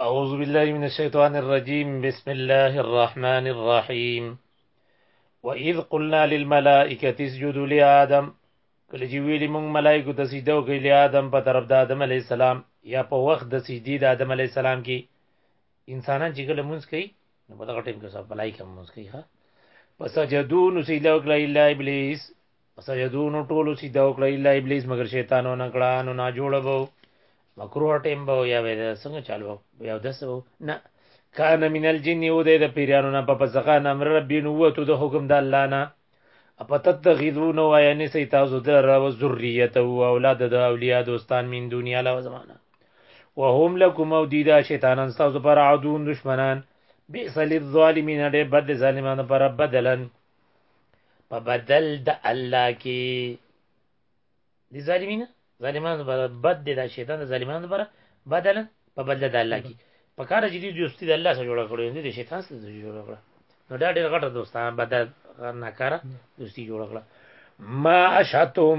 أعوذ بالله من الشيطان الرجيم بسم الله الرحمن الرحيم وإذ قلنا للملائكة اسجدوا لآدم کله چې ویلي مونږ ملائکو ته سجده وکړي لآدم په طرف د آدم علی السلام یا په وخت د سجدي د آدم علی السلام کې انسانان چې کله مونږ کوي نو په دغه ټیم کې سب ملائکه مونږ کوي ها پس جدو نو سجده وکړه الا ابلیس فسجدو نو ټولو سیده وکړه الا ابلیس مگر شیطان ونه کړه نو نا جوړ بو مکروه ټیم بو یا وې څنګه چالو یا دسو نه کان من الجن او د پیرانو نه په پسخان امر ربی نو وته د حکم د الله نه اپتتغذون و یعنی سی تاسو در و ذریه او اولاد د اولیاء دوستان من دنیا له زمانہ وهم لكم او دیدا شیطانان تاسو پر عدون دشمنان بئس للظالمین ډېر بد ظالمانو پر بدلن په بدل د الله کې دي ظالمین ظالمان بر بد دي دا شیطان د ظالمانو لپاره بدل په بدل د الله کې په کار چې دي دوستي د الله سره جوړه کړو نه دي شیطان سره جوړه کړو نو دا ډېر غټه دوستان بدل نه کار دوستي جوړه کړو ما اشتم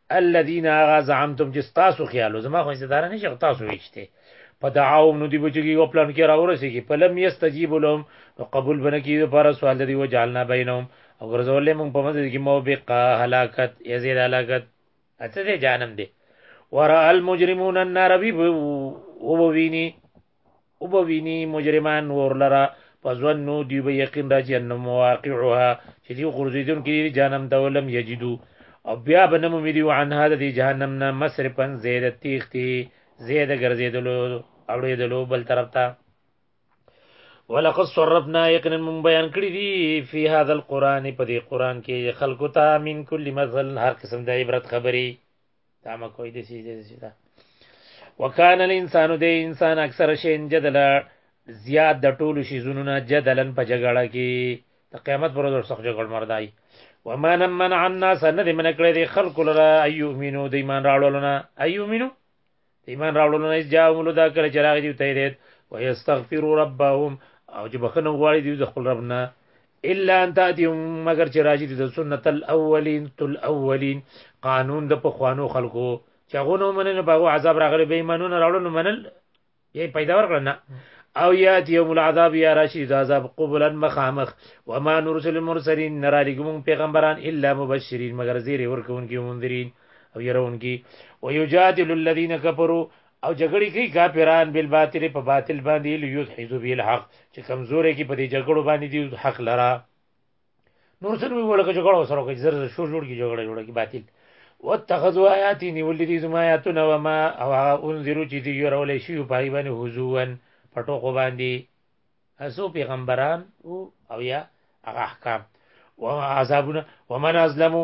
الذين اغا زعمتم چې تاسو خیالو زما خو ستاره نشي تاسو ویچته په دعاوم نو دی بچی او پلان کې راورسي کې په لم یستجیب لهم نو قبول بنه کې پر سوال دی و جعلنا بینهم او ګرځول موږ په مزه کې مو بقا هلاکت یزید هلاکت اته دې جانم دې ورا المجرمون النار بي وو ویني او به ویني مجرمان ورلره فظنوا دی به یقین را چې انهم واقعها چې دی غرزیدون کې دی جهنم ته ولم یجدو او بیا به نمو میدیو عن هذا دی جهنم نه مصرفا زید تیختی زید ګرځیدلو اوړېدلو بل طرف ته ولقد صرفنا یقینا من بیان کړی دی فی هذا القران په دې قران کې خلقو ته من کل مثل هر قسم د عبرت خبري دا ما کوئی دې سي دې سي دا وکانه الانسان دې انسان اکثر شي جدل زیات د ټولو شي زونونه جدلن په جګړه کې د قیامت پر ورځ سخت جګړه مردای ومن من عنا سند من کړه دې خلق لرا ايومنو دې ایمان راړولونه ايومنو ایمان راوړلو نه جاء مولو دا کله چې راغی دی ته دې ويستغفروا ربهم او چې بخنه غواړي دی د خپل رب نه الا ان تاتيهم مگر چې راځي د سنت الاولین تل اولین قانون د پخوانو خلکو چې هغه نو مننه په عذاب راغلي به ایمانونه راوړل منل یې پیدا ورکړل نه او یات یوم العذاب یا راشد عذاب قبلا مخامخ وما نرسل المرسلین نرا لګم پیغمبران الا مبشرین مگر زیر ورکون کی منذرین او يرونکي ويجادل الذين كفروا او جګړې کوي کافران بل باطل په باطل باندې ليدحزو به الحق چې کمزورې کې په دې جګړو باندې دی حق لرا نور څه وی ولکه جګړه وسره کوي زر زر شور جوړ کی جګړه جوړ کی باطل واتخذوا آیاتی نیول دي زما آیاتونه و ما او هغه انذرو چې دی يرول شي په هی باندې حضوان پټو کو باندې اسو پیغمبران او او یا هغه احکام و عذابنا ومن ازلمو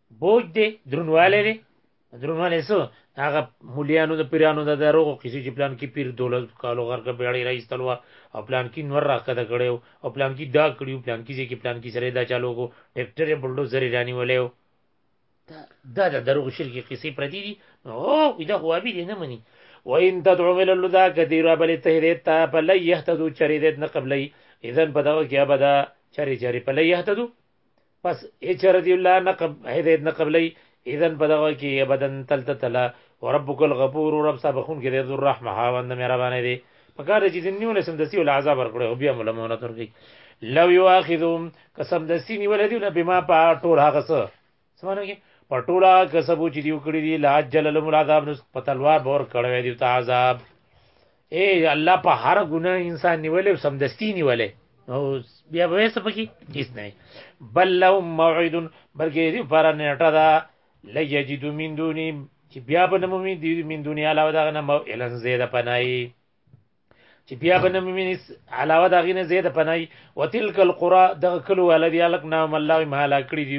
بوج دی درونوالی دی درونوالی څه هغه مولیانو د پیرانو د دروغو کیسې چې پلان کې پیر دولت کالو غر کې بیړې راځتلو او پلان کې نور راکته کړو او پلان کې دا کړیو پلان کې چې پلان کې سره دا چالو کو ټریکټر بلډوزر رانی ولیو دا د دروغ شرکی قصې پردي دي او دا هو به نه مني وان تدعو الى الهدى كثيرا بل تهديت تا فلا يهتدوا چريدت نه قبلي اذن په دغه کې ابدا چری چری په لې يهتدو پس هیڅ رضی الله نه قبل هدایت نه قبلې اذن په دغه کې ابدن تلت تلا وربک الغفور رب صاحب خون کې ذو الرحمه هاوند مهربانه دی پکار چې د نیول سم د سیول عذاب ورکړي او بیا ملمونه ترګي لو یو اخذهم قسم د سینی ولدیونه بما په ټول هغه څه سمانه کې پر ټوله کسبو چې دیو کړی دی لا جل لهم العذاب نس په تلوار بور کړو دی ته عذاب اے الله په هر ګناه انسان نیولې سم دستی نیولې او بیا به څه پکې هیڅ نه بل لهم موعد بلکې دی پر نیټه دا لجدو من دونی چې بیا به نمومي دی من دونی علاوه دا نه مو الن زیاده پنای چې بیا به نه مینې علاوه دا غینه زید پنای وتلک القرى د کلو ولدی الک نام الله ما لا کړی دی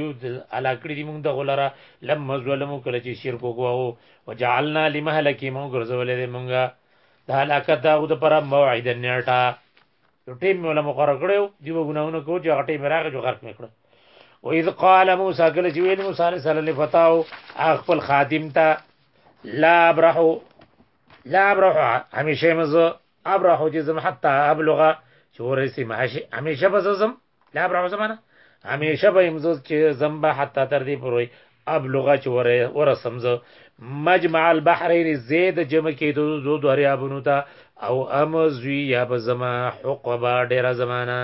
الا کړی دی موږ د غلره لم ظلمو کله چې شرک وکاو وجعلنا لمهلک موږ ګرځولې دی موږ د هلاکت دا د پر موعد نیټه یو ټیم مولا مقرر کړو دی وګوناونه کو چې غټي مراغه جو غرق میکړو و اذ قال موسی کله چې ویل موسی علیه السلام لفتاو خپل خادم ته لا ابرحو لا ابرح همیشه مزه ابرح چې زم حتی ابلغ چې ورسې ماشي همیشه به زم لا ابرح زمانه همیشه به مزه چې زم به حتی تر دې پروي ابلغ چې وره ورسم زه مجمع البحرین زید جمع کې دو دو دریابونو ته او امزوی یا به زما حقبه ډیره زمانہ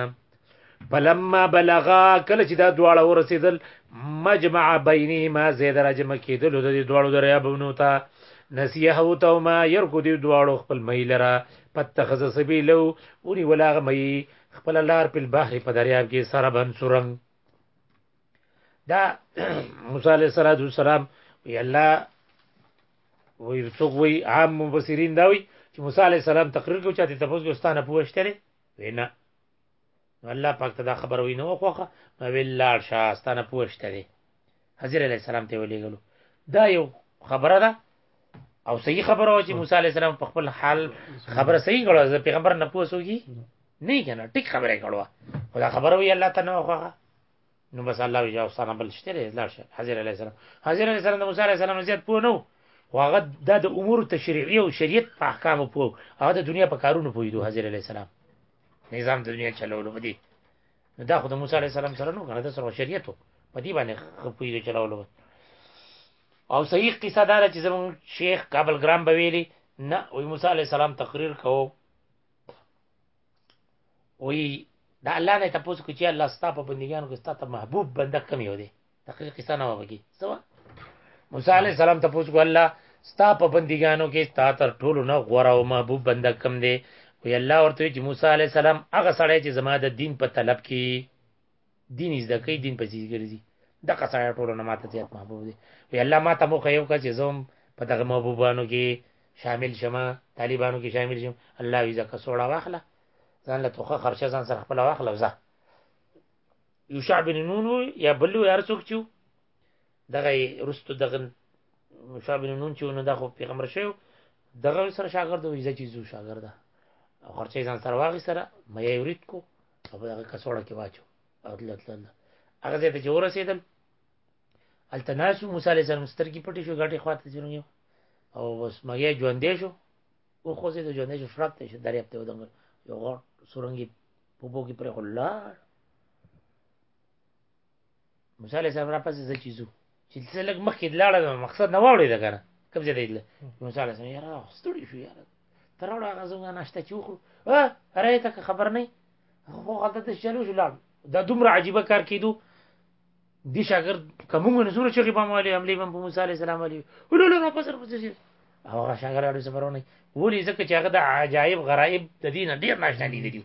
فلما بلغا کله چې دا دواړه ورسېدل مجمع بینه ما زید راجم کېدل د دې دواړو دریابونو ته نسیه او تو ما يرکو دې دواړو خپل مېل را پتخذ سبیلو ونی ولاغ مې خپل لار په بحر په دریاب کې سره بن سورنګ دا موسی علیہ الصلوۃ والسلام وی الله وی څوک وی عام مفسرین دا وی چې موسی علیہ السلام تقریر کوي چې تاسو ګستانه پوښتنه وینا الله پاک ته دا خبر وي نو خوخه نو ویل لاړ شه ستانه پوښته دي حضرت علی السلام ته ولېګلو دا یو خبره ده او صحیح خبره و چې موسی علی السلام په خپل حال خبره صحیح کړو ځکه پیغمبر نه پوسوږي نه کنه ټیک خبره کړو خدا خبره وي الله تعالی نو خوخه نو بس الله وی جواب ستانه بل شته لري لاړ شه حضرت علی السلام حضرت علی السلام د موسی علی السلام زیات پوه نو هغه د امور تشریعي او شریعت په احکام پوه هغه د دنیا په کارونو پوهیدو حضرت علی السلام نظام د دنیا چلولو بدی نو دا خو د موسی علی السلام سره نو کنه د سره شریعت په دې باندې خپویدو چلولو او صحیح قصه دار چې زمون شیخ کابل ګرام بویلی نه وی موسی علی السلام تقریر کوو وی دا الله نه تاسو کو چې الله ستاسو په بندګانو کې ستاسو محبوب بنده کم یو دی دقیق قصه نه وږي سوا موسی علی السلام ته پوښتنه الله ستا په بندګانو کې ستا تر ټولو نه غوړه او محبوب بنده کم دی وی الله ورته چې موسی علی السلام هغه سړی چې زما د دین په طلب کې دین زده کوي دین په چیز ګرځي د قصایا ټولو نه ماته زیات محبوب دی وی الله ماته مو خو یو کچ زوم په دغه محبوبانو کې شامل شمه طالبانو کې شامل شم الله وی زکه سوړه واخله ځان له توخه خرچه ځان سره خپل واخله وزه یو شعب نون یا بل وی هر څوک چو دغه رستو دغه شعب نون چې نو دغه پیغمبر شو دغه سره شاګرد وی زچې زو شاګرد او خرچه ځان سره واغی سره مې یورید کو او په هغه کڅوړه کې واچو او تل تل هغه ځای ته چې ورسېدل هلته ناست شو موسی علیه السلام سترګې پټې شو ګټې خوا ته ځرونګ او بس مګیا ژوندی شو وخوځېد ژوندی شو شړپ ته شو دریاب ته ودنګل یو غټ سورنګي په اوبو کې پرېښود لاړ موسی علیه السلام را پسې ځل چیزو چې څه لږ مخکې لاړه نو مقصد نه واوړې ده کنه کوم ځای دی موسی علیه السلام یاره ستړي شو یاره تر وړه هغه زموږ ناشته چې وخورو ها اره ته خبر نه خو غلطه د چلو شو لاړ دا دومره عجیبه کار کیدو دي شاګرد کومه نزور چې غیبه مالي عملی بم موسی علیه السلام علی ولولو را پسر پسې هغه شاګرد اړو سفرونه ولې ځکه چې هغه د عجایب غرایب د دین ډیر ناشنا دي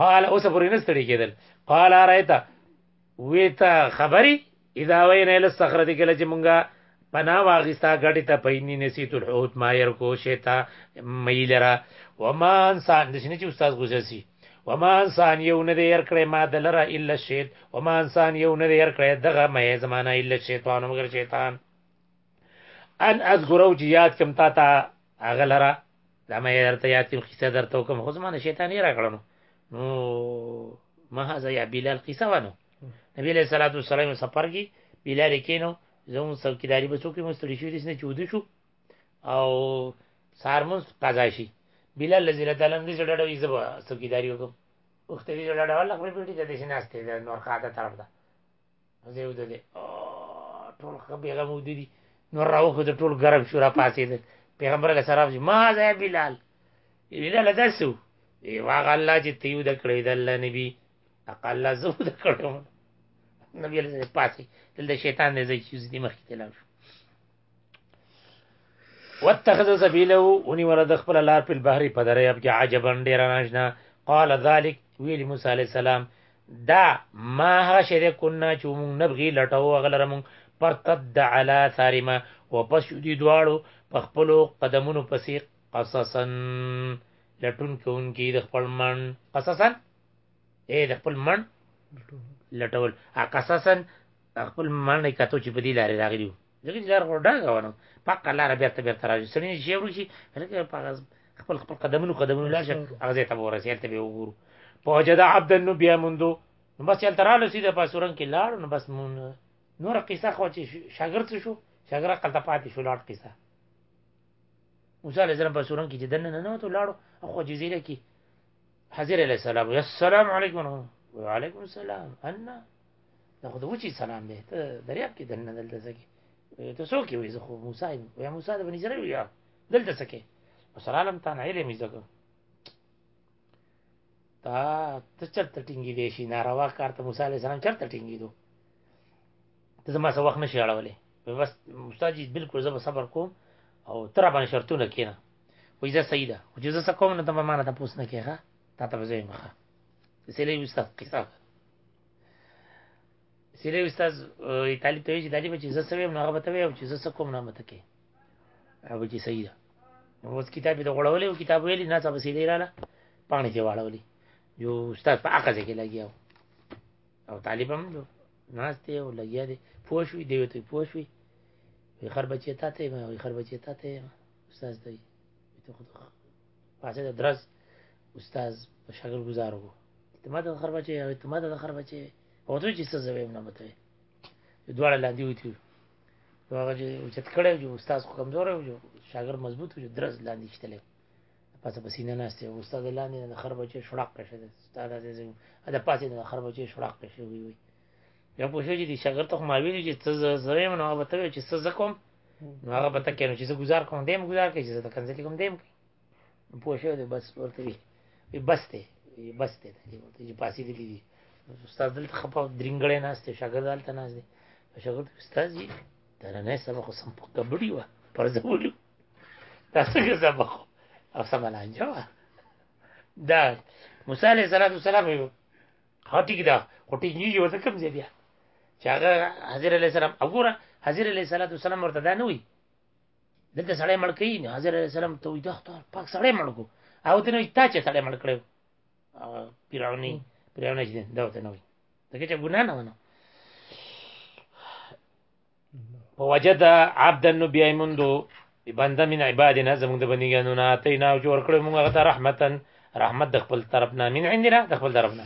قال اوس پورې نه ستړي کېدل قال رايته ویتا خبري اذا وینا ال الصخره دې کله چې مونږه پنا واغستا غټي ته پېنی نسیت الحوت ما ير کو شتا ميلرا وما انسان د شنه چې استاد غوسسي وما انسان یو نه ير کړې ما دلرا الا شیت وما انسان یو نه ير کړې دغه مې زمانہ الا شیطان مگر شیطان ان اذکرو چې یاد کم تا تا اغلرا دا مې درته یاتیم قصه درته کوم خو زمانه شیطان یې راکړنو نو ما هذا یا بلال قصه ونه نبی علیہ الصلوۃ والسلام سفر کې بلال کینو زمون څوکیداری به څوک مستړي شو دي چې ودی شو او سارمون قضا شي بلال لذي الله تعالی دې جوړه وي زب څوکیداری وکم وخت دې جوړه ولا خپل پیټي ته دې نه استه نور خاطه طرف ده زه یو دلې ټول خبي غمو دي نور راوخه د ټول ګرم شو را پاسې ده پیغمبر علیه السلام چې ما زه بلال بلال داسو ای واغ الله چې تیو د کړې د الله نبی اقل الله زو د کړو نبی علیه السلام پاسې دلته شیطان دې زې چې دې مخکې تلل شو واتخذ سبيله وني ورد خپل لار په بحر په درې اب کې عجبا ډیر ناشنا قال ذلك ویل موسی عليه السلام دا ما هغه شری کنا چې مونږ نبغي لټاو غلره مونږ پرتد علی ثارما واپس شو دي دواړو په خپل قدمونو پسې قصصا لټون کوونکی د خپل من قصصا اے د خپل من لټول قصصا خپل مانډه کاتو چې په دې لارې راغلیو دغه لار غوډه غوانو پاک لار بیرته بیرته راځي سړی شي ورشي هغه پاک خپل خپل قدمونو قدمونو لاشه هغه ته ورسې هلته به وګورو فوجد عبد نو بیا موندو نو بس هلته رااله سیده په سورن کې لاړ نو بس مون نور قصه خو چې شاګرد شو شاګرد قلته پاتې شو لاړ قصه موسی علیه السلام په سورن کې چې دنه نه نو ته لاړو خو جزیره کې حضرت علیه السلام السلام علیکم وعلیکم السلام ان دا خو د وچی سلام دی ته دریاب کې دننه دلته سکی ته څوک وې زه خو موسی یم وې موسی د بنی اسرائیل یا دلته سکی سره علم تا نه علم زده تا ته چرته ټینګې دی شي ناروا کار ته موسی علی السلام چرته ټینګې دو ته زما څه وخت نشي اړولې بس استاد جی بالکل زه صبر کوم او تر باندې شرطونه کینه وې زه صحیح ده خو چې زه څه کوم نه ته ما نه تاسو نه کیږه تا ته به زه مخه سلی وستا قصه سیده استاد طالب ته وی چې طالب چې زه سوي نو هغه بتوي او چې زه سکم نه متکي هغه چې صحیح ده نو اوس کتاب ته غړولې او کتاب ویلې نه څه سیده رااله پانی ته واړولې یو استاد په هغه ځای کې لګیا او طالب هم ناشته او لګیا دی پوه شوې دی ته پوه شوې وي خر بچی تا ته وي خر بچی تا ته استاد دی ته خود پاسه د درس استاد په شکل گزارو اعتماد د خر بچي او اعتماد د خر بچي او ته چې څه زویم نه مته دواړه لاندې وتی نو هغه چې چت کړه جو استاد خو کمزور و جو شاګرد مضبوط و جو درس لاندې شتله پاسه په سینه ناشته استاد لاندې د خر بچي شړق کړه استاد دې زم دا پاسه د خر بچي شړق کړه وی وی بیا پوه شو چې دې شاګرد ته خو ما ویلي چې څه زه زه یم نو هغه به ته وایي چې څه زه کوم نو هغه به ته کوې نو چې زه ګزار کوم دی هم ګزار کوي چې زه د کنځلې کوم دی هم کوي نو پوه شوی دی بس ورته وي وي بس دی وي بس دی دې ورته چې پاسېدلي دي نو استاد دلته خپه درینګړی ناست دی شاګرد هلته ناست دی نو شاګرد استاد جي دا نننی سبق خو سم په کبډي وه پرځولي دا څنګه سبق او سمه لانجه وه دا موسی علیه السلام یو ها ټیک ده خو ټیک نیږي ورته کوم ځای بیا چې هغه حضرت علی السلام وګوره حضرت علی السلام ورته دا نه وي دلته سړی مړ کوي نه حضرت علی السلام ته وي دا خو پاک سړی مړ کو او ته نه تا چې سړی مړ کړو پیراونی پیراونی چې دا ته نه وي دا چې ګناه نه ونه وجد عبدا نو بیا موندو بنده من عبادنا زموږ د بندګانو نه اتینا او جوړ کړو موږ هغه ته رحمتن رحمت د خپل طرف نه من عندنا د خپل طرف نه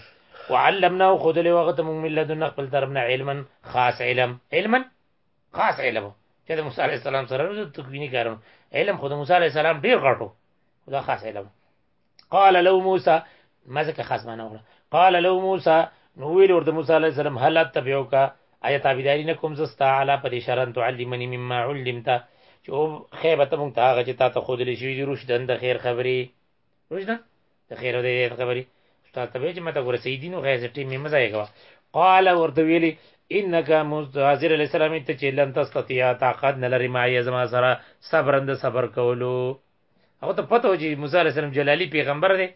وعلمنا خود له وخت موږ ملتنا خپل طرف نه علما خاص علم علما خاص علم چې د موسی عليه السلام سره د تکوینی کارون علم خود موسی عليه السلام ډیر غټو خدا خاص علم قال لو موسی مزه خاص معنا وره قال لو موسی نو ویل ورته موسی علی السلام هل اتبعوک آیا تابعداري نه کوم زستا علا پر اشاره تعلمني مما علمت چې او خیبه ته مونږ ته هغه چې تا ته خود لې شوی دی رشدن د خیر خبرې رشدن د خیر او د هدایت خبرې استاد ته چې ماته ګوره سیدین او غیر ټیم مې مزه یې قال ورته ویلي انك مستحضر علی السلام ته چې لن تستطيع طاقت نه لري ما یې زما سره صبرند صبر کولو هغه ته پته و چې موسی عليه السلام جلالی پیغمبر دی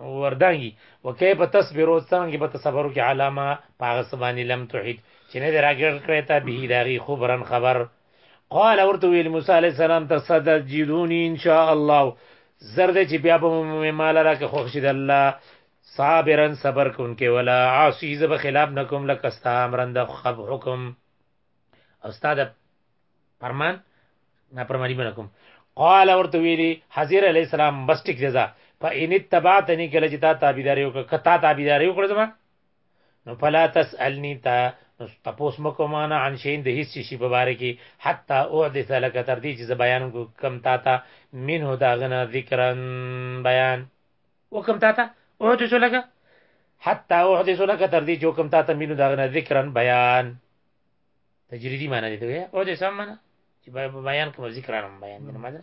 وردانګي وکيف تصبروا څنګه به تصبر کې علامه پاغه سبانی لم توحید چې نه دراګر کړی ته به داغي خبرن خبر قال ورته ویل موسی علی السلام ته صدد جدونی ان شاء الله زرد چې بیا به مال را کې خوښ شي د الله صابرن صبر کوونکې ولا عاصی زب خلاف نکوم لکستا امرند خب حکم او استاد فرمان نه پرمانی بنه کوم قال ورته ویلی حضرت علی السلام بس ټیک جزا فإن اتبعتني کله چې تا تابعداري وکړه کتا تابعداري وکړه زما نو فلا تسألني تا نو تپوس مکو معنا عن شین د هیڅ شي په باره کې حتا احدث لك تر دې چې ز بیان کو کم تا تا منه دا غنه ذکرن بیان وکم تا ته احدث لك حتى احدث لك تر دې چې وکم تا ته مينو داغه ذکرن بیان تجریدی معنی دې ته احدث معنی چې بیان کوم ذکرن بیان دې معنی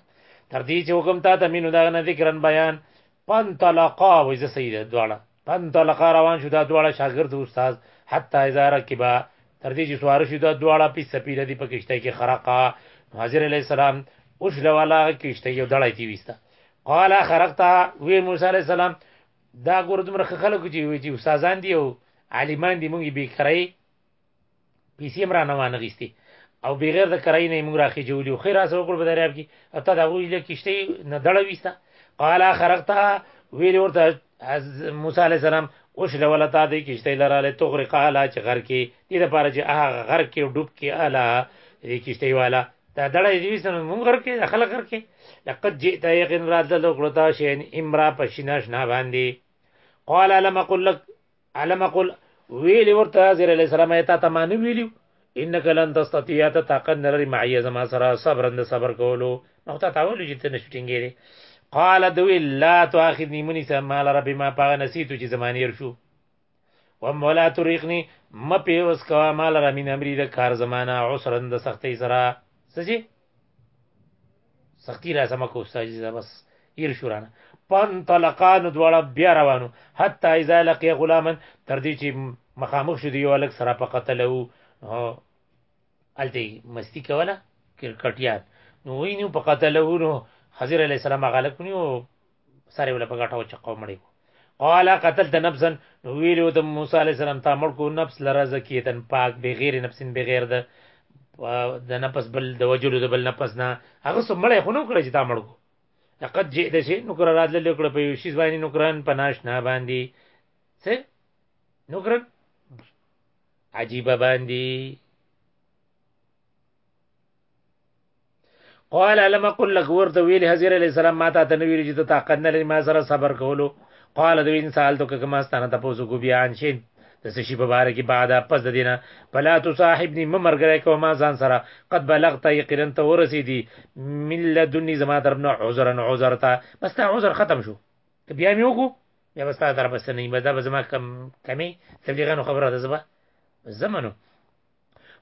تر دې چې وکم تا ته مينو داغه ذکرن بیان پن طلقا وې زه سیده دواړه پن طلقا روان شو دا دواړه شاګرد استاد حتی اذا رکبا تر دې چې سوار شو دا دواړه په سپیله دی په کشته کې خرقا حاضر علی السلام اوس لوالا کشته یو دړای تی وستا قال خرقتا وی موسی علی السلام دا ګور دومره خلک چې وی چې استادان دی او عالمان دی مونږ به کرای پیسې مرا نه وانه غیستی او بغیر د کرای نه مونږ راخې جوړی خو خیر اسو کول په دریاب کې او تا دا وی له کیشته نه دړه ویستا قال خرقتا وی ورته موسی علی السلام اوش لولا تا دی کیشته لراله تغرق الا چې غر کې دې لپاره چې هغه غر کې ډوب کې الا دې کیشته والا دا دړه یوی سره مونږ غر کې داخله غر کې لقد جئت یقین را د لوګړو تا شین امرا پښیناش نه باندې قال لم اقول لك علم اقول ویلی ورته حضرت علی السلام ایت تا معنی ویلیو انک لن تستطيع ته طاقت نلري معي زما سره صبر اند صبر کولو نو ته تاول چې ته نشټینګې دي قال دوی لا تؤاخذني مني سما ربي ما پاغه نسيتو چې زمانه ير شو و مولا طریقنی م پیوس کوا مال را مین امری د کار زمانہ عسرن د سختی سره سجی سختی را سم کو استاد جی بس ایر شورانه پن طلقان دواړه بیا روانو حتی اذا لقي غلامن تر دې چې مخامخ شو دی یو الک سره په قتل وو الته مستی کوله کرکټیان نو وینو په قتل وو نو حضرت علی السلام غالب کونی او سره ولا په غټه وچ قوم مړی کو قال قتلت نفسا نو ویلو د موسی علی السلام تا مړ کو نفس لره زکیتن پاک بغیر نفس بغیر د د نفس بل د وجلو د بل نفس نه هغه سم مړی خو نو کړی چې تا مړ کو لقد جئت شي نو کړه راتل لیکړ په یو شی باندې نو کران په ناشنا باندې څه نو کران عجیب باندې قال لما قل لك ورته ویل حضرت علی السلام ماته ته نو ویل چې ته طاقت نه لري ما سره صبر کولو قال دوی ان سالتو که ما ستانه تاسو کو بیان شین د څه شي په باره کې بعد پس د دینه فلا تو صاحبني ممرګره کوم ما ځان سره قد بلغت یقینا ته ورسیدي من لدني زما طرف نه عذرا عذر تا بس تا عذر ختم شو که بیا مې وګو بیا بس تا طرف بس نه بس دا به زما کم کمی تبلیغانو خبره ده زما زمنو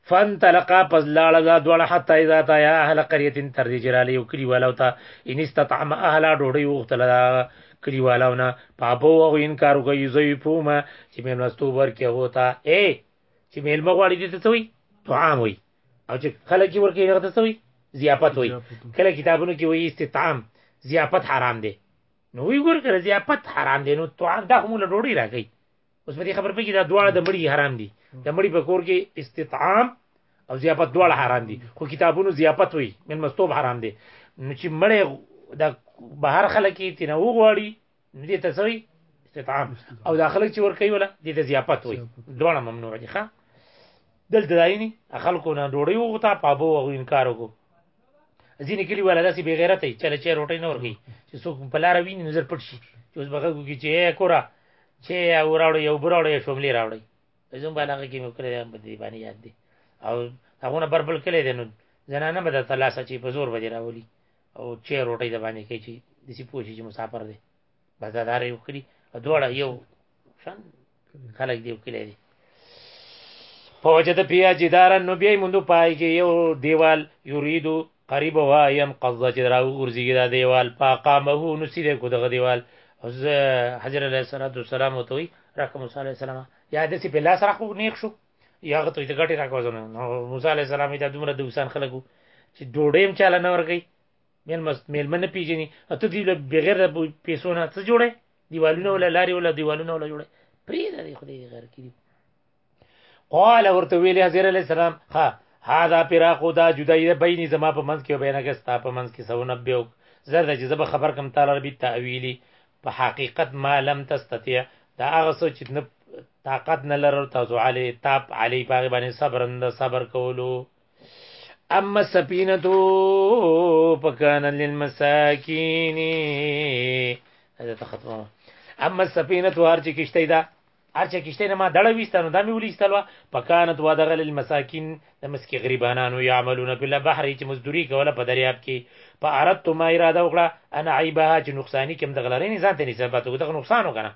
فانطلقا پس لاړه دا دوړه حتی اذا تا یا اهل قريه تر دې جراله یو کلی والا وتا ان استطعم اهل ډوډۍ وختل دا کلی والاونه پاپو او انکار کوي زوی پوما چې میلمستو ورکه هوتا اے چې میلمه غواړي دې ته وي طعام وي او چې خلک ورکه نه ته وي ضیافت وي کله کتابونو کې وي استطعام ضیافت حرام دی نو وی ګور کړه ضیافت حرام دی نو طعام دا هم له ډوډۍ راکې اوس په دې خبر پېږي دا دواړه د مړي حرام دي د مړي په کور کې استطعام او ضیافت دواړه حرام دي خو کتابونو ضیافت وي من مستوب حرام دي نو چې مړی د بهر خلک یې تنه وغواړي نو دې ته څوي استطعام او دا خلک چې ور کوي ولا دې ته ضیافت وي دواړه ممنوع دي ښا دلته دایني خلکو نه ډوړی وغوتا پابو او انکار وکړو ځینې کلی والا داسې بی غیرت چې چل چیر روټي نور کی چې څوک په لار ویني نظر پټ شي چې اوس بغه کوي چې کورا چې او راوړي او براوړي شوملې راوړي زم باندې کې مې کړې په دې باندې یاد دي او هغه بربل کړې دي نو زنانه به د تلاسه چې په زور باندې راولي او چې روټي د باندې کوي چې دسی پوښي چې مسافر دي بازار یو کړی دوړه یو شان خلک دی وکړي دي فوجد فيها جدارا نو بیا موږ پای کې یو دیوال یریدو قریب وا یم قضا چې راو ورزیږي دا دیوال فاقامه نو سیده کو دغه دیوال حز حجر علیه الصلاۃ والسلام او توي رقم موسی علیه السلام یا د سی په لاس راخو نیک شو یا غته د غټي راکوځنه نو موسی علیه السلام ته دومره د وسان خلکو چې ډوډۍ هم چاله نه ورګي مېلمست مېلمه نه پیژني او ته دی له بغیر د پیسو نه څه جوړه دیوالونه ولا لاري ولا دیوالونه ولا جوړه پرې نه دی خدای غیر کړي قال ورته ویل حضرت علی السلام ها هاذا فراق دا جدای د بیني زما په منځ کې او بینه کې ستا په منځ کې سونه بیو زرد چې زب خبر کم تعالی ربي تعویلی په حقیقت ما لم تستطيع دا هغه څه چې نه طاقت نه لرل تاسو علی تاب علی باغ باندې صبر اند صبر کولو اما سپینه تو پکان للمساکین دا ته ختمه اما سپینه تو هر چې کشته ده هر چې کشته نه ما دړه وستانو دا مې ولېستلو پکانت وا دغه للمساکین د مسکی غریبانانو یعملون فی البحر چې مزدوری کوله په دریاب کې په اردت ما اراده وکړه انا عیبها چې نقصانی کوم دغلرین ځان ته نسبت وکړه نقصان وکړه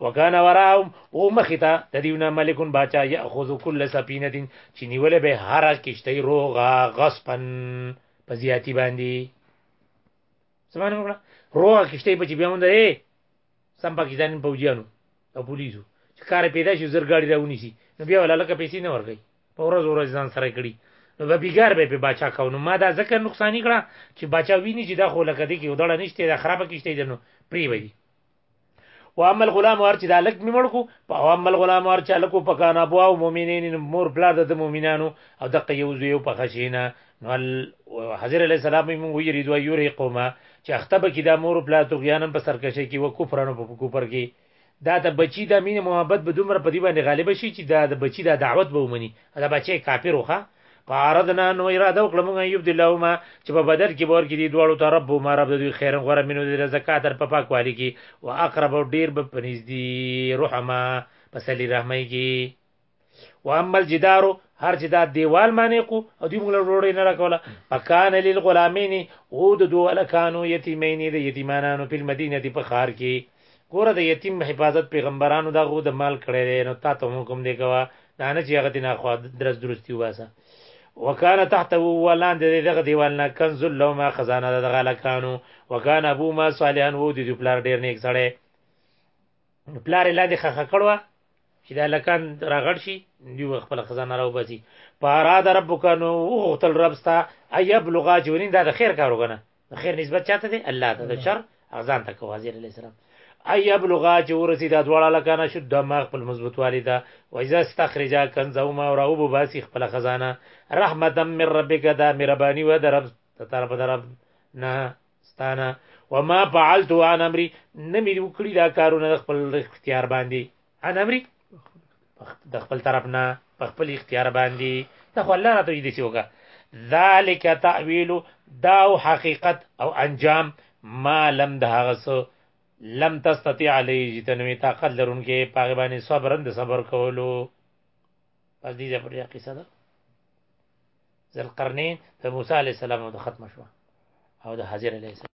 وکانه وراهم او مختا د دیونه ملکون باچا یاخذ کل سفینه چې نیول به هر کشته روغه غصبن په زیاتی باندې سمانه وکړه روغه کشته په چې بیا مونږ اے سم پاکستانین پوجیانو او پولیسو چې کار پیدا شي زر ګاډي راونی شي نو بیا ولا لکه پیسې نه ورګي په ورځ ورځ ځان سره کړی نو به بیګار به په بچا کو نو ما دا ځکه نقصان کړه چې بچا ویني چې دا خو لکه دې کې ودړه نشته دا خرابه کیشته دنو پری وي و اما الغلام ورچ د الک می مړکو په او اما الغلام ورچ الکو په کان ابو او مؤمنین مور بلا د مؤمنانو او د قیو زیو په خشینا نو حضرت علی السلام می وی ریدو یوری قومه چې اختبه کی د مور بلا تو غیانن په سرکشه کی و کفرانو په کوپر کی دا د بچی د مینه محبت به دومره په دی باندې غالب شي چې دا د بچی د دعوت به ومني د بچي کافر وخه فاردنا نو اراده وکړه موږ ایوب دی لهما چې په بدل کې بور کې دي دواړو ته رب ما رب دوی خیر غره منو د زکات تر په پاکوالي کې او اقرب او ډیر به پنيز دي رحما پسلی رحمای کې و اما الجدار هر چې دا دیوال معنی کو او دوی موږ له وروړي نه راکوله پکان للغلامین او د دوه لکانو یتیمین د یتیمانانو په مدینه دی په خار کې ګوره د یتیم حفاظت پیغمبرانو دا غو د مال کړی دی نو تا ته حکم دی کوا دا نه چې هغه دینه خو درس درستی واسه وکانه تحت ولان د دغه دیوال نه کنز لو ما خزانه د غلکانو وکانه ابو ما صالحان وو د پلار ډیر نیک سړی پلار لاندې خخه کړو چې دا لکان راغړ شي دی خپل خزانه راو باسي پارا د ربک نو غختل ربستا ایبلغا جونین دا د خیر کارو کنه د خیر نسبت چاته دی الله ته د شر اغزان ته کوه عزیر علی السلام ای ابلغا چې ورسی دا دواړه لکانه شو د ما خپل مضبوطوالی دا و اذا استخرجا کنزهما او راو باسی خپل خزانه رحمتا من ربک دا مهربانی و درب طرف درب نه ستانه وما فعلت عن امري نمي وکړي دا کارونه خپل اختیار باندې ان امري د خپل طرف نه په خپل اختیار باندې دا خو الله راته دې سی وکا ذالک تعویل دا او حقیقت او انجام ما لم دهغس لم تستطيع علی جتنوی طاقت لرونکې پاغه باندې صبرند صبر کولو پس دې پر قصه ده ذل قرنین د موسی علی السلام د ختم شو او د حاضر علی السلام